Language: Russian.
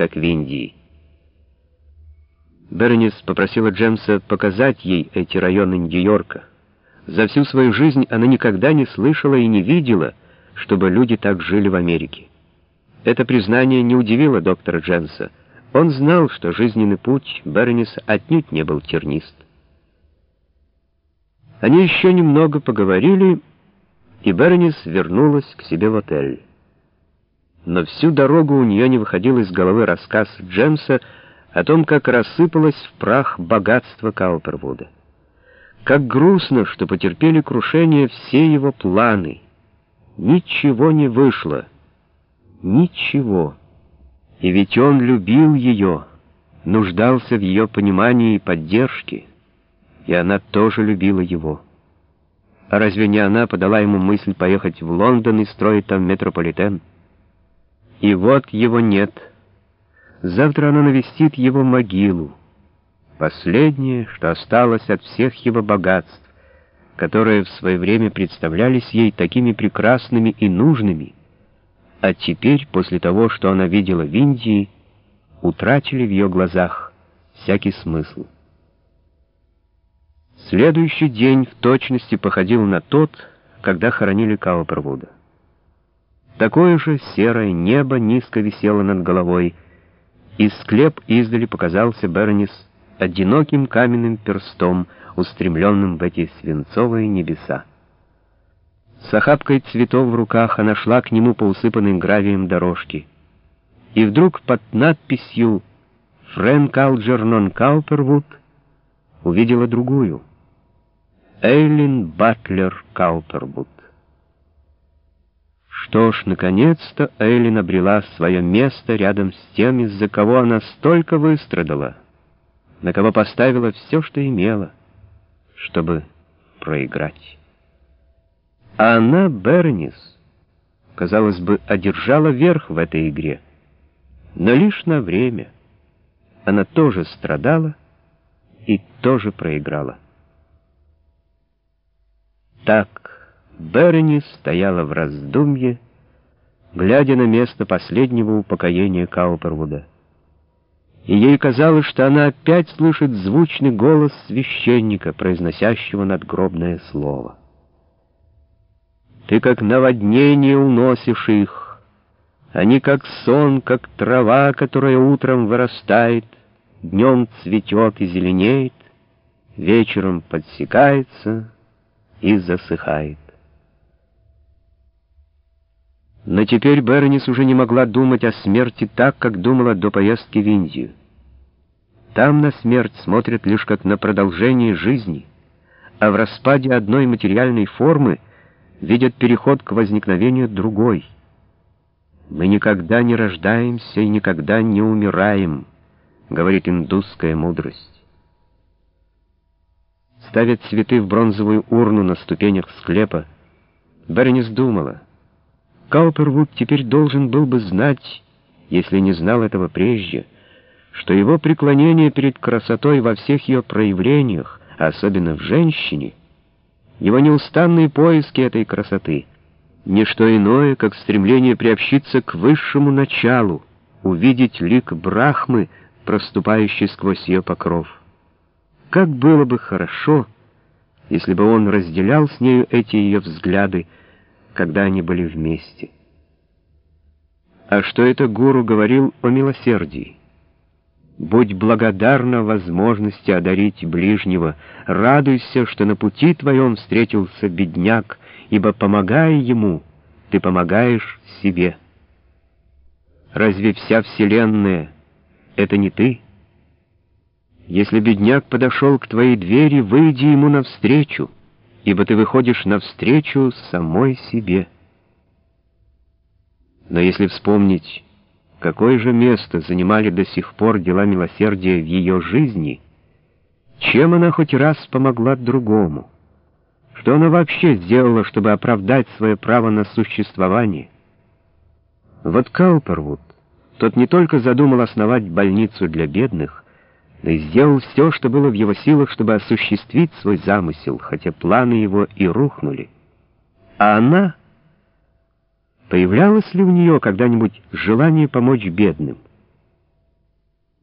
как в Индии. Бернис попросила Джемса показать ей эти районы Нью-Йорка. За всю свою жизнь она никогда не слышала и не видела, чтобы люди так жили в Америке. Это признание не удивило доктора Джемса. Он знал, что жизненный путь Бернис отнюдь не был тернист. Они еще немного поговорили, и Бернис вернулась к себе в отель. Но всю дорогу у нее не выходил из головы рассказ Джемса о том, как рассыпалось в прах богатство Каупервуда. Как грустно, что потерпели крушение все его планы. Ничего не вышло. Ничего. И ведь он любил ее, нуждался в ее понимании и поддержке, и она тоже любила его. А разве не она подала ему мысль поехать в Лондон и строить там метрополитен? И вот его нет. Завтра она навестит его могилу. Последнее, что осталось от всех его богатств, которые в свое время представлялись ей такими прекрасными и нужными, а теперь, после того, что она видела в Индии, утратили в ее глазах всякий смысл. Следующий день в точности походил на тот, когда хоронили Каупервуда. Такое же серое небо низко висело над головой, из склеп издали показался Бернис одиноким каменным перстом, устремленным в эти свинцовые небеса. С охапкой цветов в руках она шла к нему по усыпанной гравием дорожке. И вдруг под надписью «Фрэнк Алджернон Каупервуд» увидела другую. Эйлин Батлер Каупервуд. Что ж, наконец-то Эйлин обрела свое место рядом с тем, из-за кого она столько выстрадала, на кого поставила все, что имела, чтобы проиграть. А она, Бернис, казалось бы, одержала верх в этой игре, но лишь на время. Она тоже страдала и тоже проиграла. Так Берни стояла в раздумье, глядя на место последнего упокоения Каупервуда. И ей казалось, что она опять слышит звучный голос священника, произносящего надгробное слово. «Ты как наводнение уносишь их, они как сон, как трава, которая утром вырастает, днем цветет и зеленеет, вечером подсекается и засыхает. Но теперь Бернис уже не могла думать о смерти так, как думала до поездки в Индию. Там на смерть смотрят лишь как на продолжение жизни, а в распаде одной материальной формы видят переход к возникновению другой. «Мы никогда не рождаемся и никогда не умираем», — говорит индусская мудрость. Ставят цветы в бронзовую урну на ступенях склепа. Бернис думала — Каупервуд теперь должен был бы знать, если не знал этого прежде, что его преклонение перед красотой во всех ее проявлениях, особенно в женщине, его неустанные поиски этой красоты, не что иное, как стремление приобщиться к высшему началу, увидеть лик Брахмы, проступающий сквозь ее покров. Как было бы хорошо, если бы он разделял с нею эти ее взгляды, когда они были вместе. А что это гуру говорил о милосердии? Будь благодарна возможности одарить ближнего, радуйся, что на пути твоем встретился бедняк, ибо, помогая ему, ты помогаешь себе. Разве вся вселенная — это не ты? Если бедняк подошел к твоей двери, выйди ему навстречу — ибо ты выходишь навстречу самой себе. Но если вспомнить, какое же место занимали до сих пор дела милосердия в ее жизни, чем она хоть раз помогла другому, что она вообще сделала, чтобы оправдать свое право на существование? Вот Каупервуд, тот не только задумал основать больницу для бедных, но и сделал все, что было в его силах, чтобы осуществить свой замысел, хотя планы его и рухнули. А она... Появлялось ли у нее когда-нибудь желание помочь бедным?